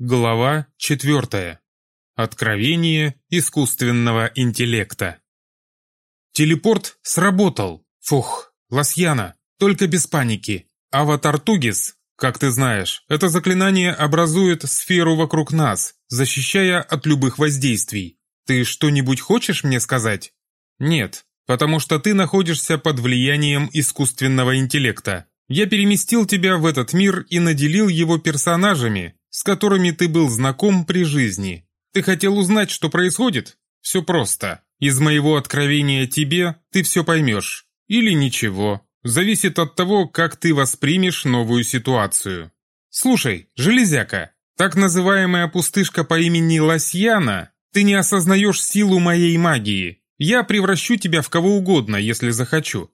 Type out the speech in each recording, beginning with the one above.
Глава 4. Откровение искусственного интеллекта. Телепорт сработал. Фух, Лосьяна, только без паники. Аватар Тугис, как ты знаешь, это заклинание образует сферу вокруг нас, защищая от любых воздействий. Ты что-нибудь хочешь мне сказать? Нет, потому что ты находишься под влиянием искусственного интеллекта. Я переместил тебя в этот мир и наделил его персонажами, с которыми ты был знаком при жизни. Ты хотел узнать, что происходит? Все просто. Из моего откровения тебе ты все поймешь. Или ничего. Зависит от того, как ты воспримешь новую ситуацию. Слушай, железяка, так называемая пустышка по имени Лосьяна, ты не осознаешь силу моей магии. Я превращу тебя в кого угодно, если захочу.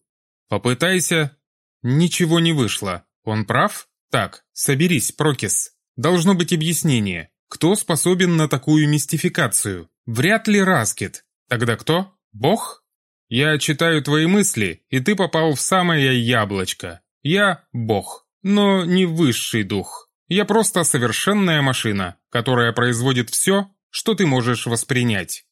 Попытайся. Ничего не вышло. Он прав? Так, соберись, Прокис. Должно быть объяснение. Кто способен на такую мистификацию? Вряд ли Раскет. Тогда кто? Бог? Я читаю твои мысли, и ты попал в самое яблочко. Я Бог, но не высший дух. Я просто совершенная машина, которая производит все, что ты можешь воспринять.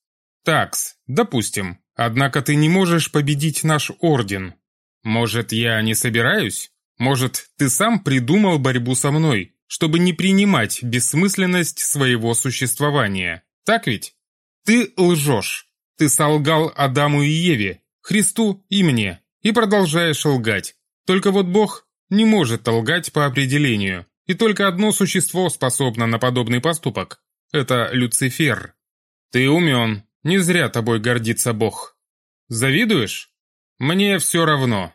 Такс, допустим. Однако ты не можешь победить наш орден. Может, я не собираюсь? Может, ты сам придумал борьбу со мной, чтобы не принимать бессмысленность своего существования. Так ведь? Ты лжешь. Ты солгал Адаму и Еве, Христу и мне, и продолжаешь лгать. Только вот Бог не может лгать по определению, и только одно существо способно на подобный поступок. Это Люцифер. Ты умен, не зря тобой гордится Бог. Завидуешь? Мне все равно.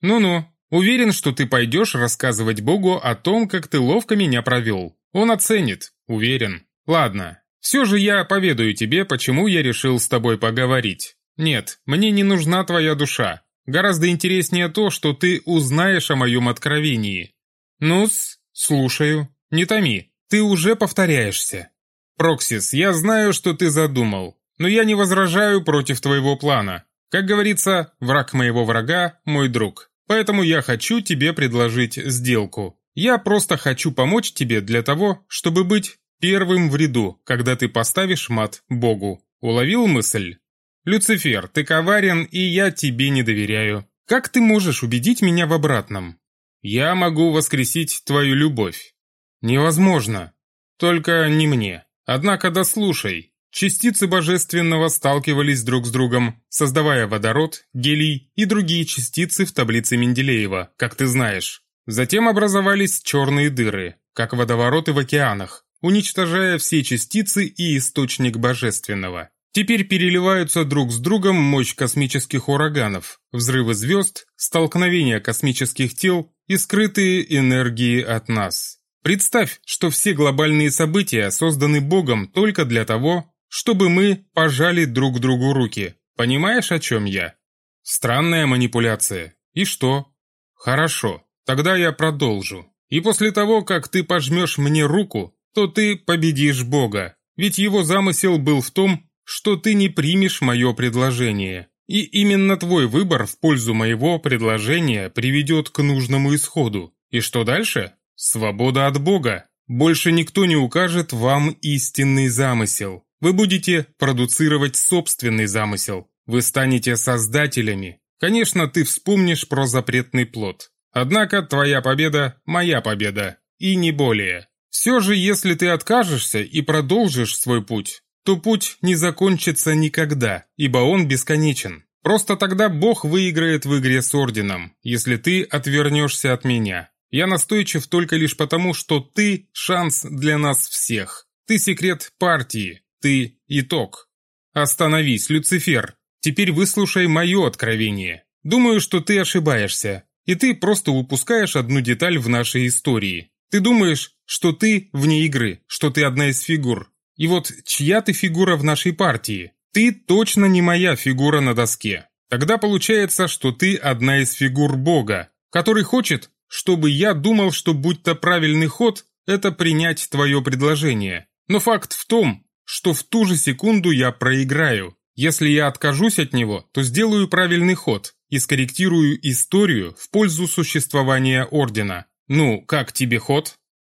Ну-ну, Уверен, что ты пойдешь рассказывать Богу о том, как ты ловко меня провел. Он оценит, уверен. Ладно, все же я поведаю тебе, почему я решил с тобой поговорить. Нет, мне не нужна твоя душа. Гораздо интереснее то, что ты узнаешь о моем откровении. Ну-с, слушаю. Не томи, ты уже повторяешься. Проксис, я знаю, что ты задумал, но я не возражаю против твоего плана. Как говорится, враг моего врага – мой друг. Поэтому я хочу тебе предложить сделку. Я просто хочу помочь тебе для того, чтобы быть первым в ряду, когда ты поставишь мат Богу. Уловил мысль? Люцифер, ты коварен, и я тебе не доверяю. Как ты можешь убедить меня в обратном? Я могу воскресить твою любовь. Невозможно. Только не мне. Однако дослушай. Частицы божественного сталкивались друг с другом, создавая водород, гелий и другие частицы в таблице Менделеева, как ты знаешь. Затем образовались черные дыры, как водовороты в океанах, уничтожая все частицы и источник божественного. Теперь переливаются друг с другом мощь космических ураганов, взрывы звезд, столкновения космических тел и скрытые энергии от нас. Представь, что все глобальные события созданы Богом только для того, чтобы мы пожали друг другу руки. Понимаешь, о чем я? Странная манипуляция. И что? Хорошо, тогда я продолжу. И после того, как ты пожмешь мне руку, то ты победишь Бога. Ведь его замысел был в том, что ты не примешь мое предложение. И именно твой выбор в пользу моего предложения приведет к нужному исходу. И что дальше? Свобода от Бога. Больше никто не укажет вам истинный замысел. Вы будете продуцировать собственный замысел. Вы станете создателями. Конечно, ты вспомнишь про запретный плод. Однако твоя победа – моя победа. И не более. Все же, если ты откажешься и продолжишь свой путь, то путь не закончится никогда, ибо он бесконечен. Просто тогда Бог выиграет в игре с Орденом, если ты отвернешься от меня. Я настойчив только лишь потому, что ты – шанс для нас всех. Ты секрет партии, ты – итог. Остановись, Люцифер. Теперь выслушай мое откровение. Думаю, что ты ошибаешься, и ты просто упускаешь одну деталь в нашей истории. Ты думаешь, что ты вне игры, что ты одна из фигур. И вот чья ты фигура в нашей партии? Ты точно не моя фигура на доске. Тогда получается, что ты одна из фигур Бога, который хочет, чтобы я думал, что будь то правильный ход, это принять твое предложение. Но факт в том, что в ту же секунду я проиграю. Если я откажусь от него, то сделаю правильный ход и скорректирую историю в пользу существования Ордена. Ну, как тебе ход?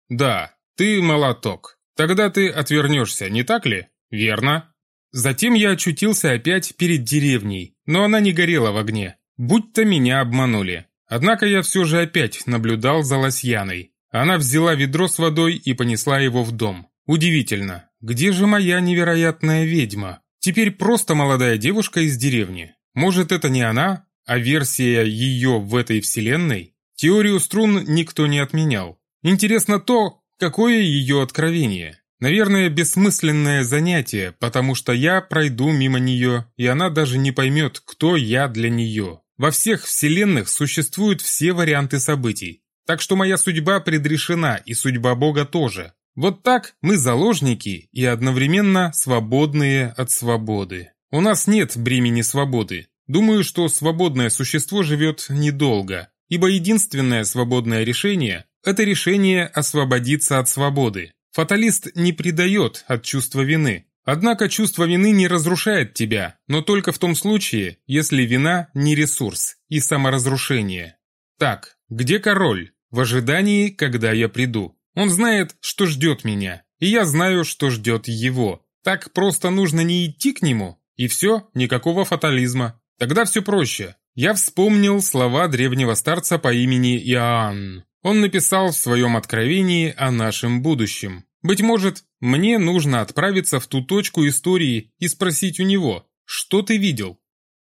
Да, ты молоток. Тогда ты отвернешься, не так ли? Верно. Затем я очутился опять перед деревней, но она не горела в огне. Будь-то меня обманули. Однако я все же опять наблюдал за Лосьяной. Она взяла ведро с водой и понесла его в дом. Удивительно, где же моя невероятная ведьма? Теперь просто молодая девушка из деревни. Может, это не она, а версия ее в этой вселенной? Теорию струн никто не отменял. Интересно то, какое ее откровение. Наверное, бессмысленное занятие, потому что я пройду мимо нее, и она даже не поймет, кто я для нее. Во всех вселенных существуют все варианты событий. Так что моя судьба предрешена, и судьба Бога тоже. Вот так мы заложники и одновременно свободные от свободы. У нас нет бремени свободы. Думаю, что свободное существо живет недолго, ибо единственное свободное решение – это решение освободиться от свободы. Фаталист не предает от чувства вины. Однако чувство вины не разрушает тебя, но только в том случае, если вина не ресурс и саморазрушение. Так, где король? В ожидании, когда я приду. Он знает, что ждет меня, и я знаю, что ждет его. Так просто нужно не идти к нему, и все, никакого фатализма. Тогда все проще. Я вспомнил слова древнего старца по имени Иоанн. Он написал в своем откровении о нашем будущем. Быть может, мне нужно отправиться в ту точку истории и спросить у него, что ты видел?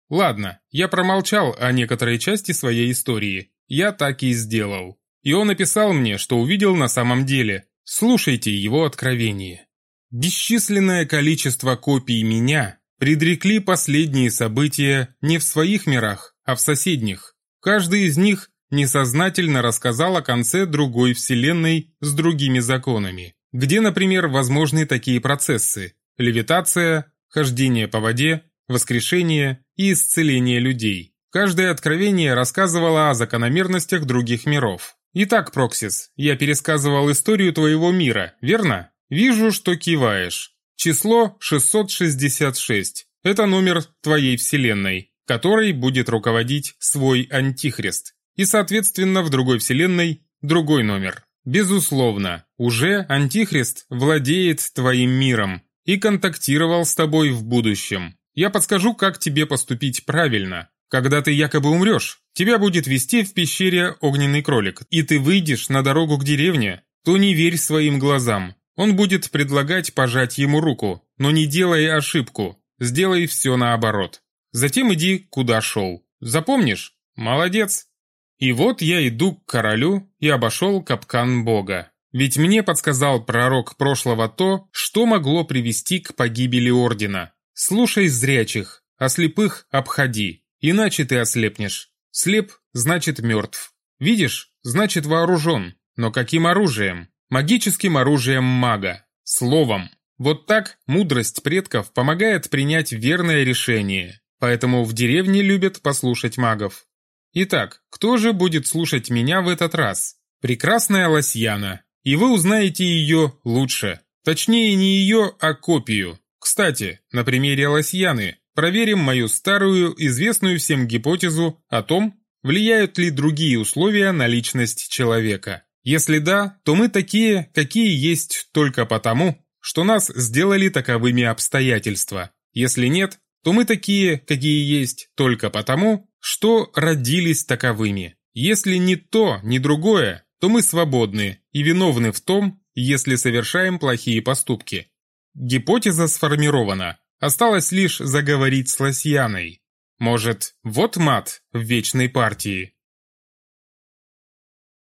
Ладно, я промолчал о некоторой части своей истории. Я так и сделал. И он написал мне, что увидел на самом деле. Слушайте его откровение. Бесчисленное количество копий меня предрекли последние события не в своих мирах, а в соседних. Каждый из них несознательно рассказал о конце другой вселенной с другими законами, где, например, возможны такие процессы – левитация, хождение по воде, воскрешение и исцеление людей. Каждое откровение рассказывало о закономерностях других миров. Итак, Проксис, я пересказывал историю твоего мира, верно? Вижу, что киваешь. Число 666. Это номер твоей вселенной, которой будет руководить свой антихрист. И, соответственно, в другой вселенной другой номер. Безусловно, уже антихрист владеет твоим миром и контактировал с тобой в будущем. Я подскажу, как тебе поступить правильно. Когда ты якобы умрешь, тебя будет вести в пещере огненный кролик, и ты выйдешь на дорогу к деревне, то не верь своим глазам. Он будет предлагать пожать ему руку, но не делай ошибку, сделай все наоборот. Затем иди, куда шел. Запомнишь? Молодец. И вот я иду к королю и обошел капкан бога. Ведь мне подсказал пророк прошлого то, что могло привести к погибели ордена. Слушай зрячих, а слепых обходи. Иначе ты ослепнешь. Слеп – значит мертв. Видишь – значит вооружен. Но каким оружием? Магическим оружием мага. Словом. Вот так мудрость предков помогает принять верное решение. Поэтому в деревне любят послушать магов. Итак, кто же будет слушать меня в этот раз? Прекрасная Лосьяна. И вы узнаете ее лучше. Точнее, не ее, а копию. Кстати, на примере Лосьяны проверим мою старую, известную всем гипотезу о том, влияют ли другие условия на личность человека. Если да, то мы такие, какие есть только потому, что нас сделали таковыми обстоятельства. Если нет, то мы такие, какие есть только потому, что родились таковыми. Если ни то, ни другое, то мы свободны и виновны в том, если совершаем плохие поступки. Гипотеза сформирована, Осталось лишь заговорить с Лосьяной. Может, вот мат в вечной партии?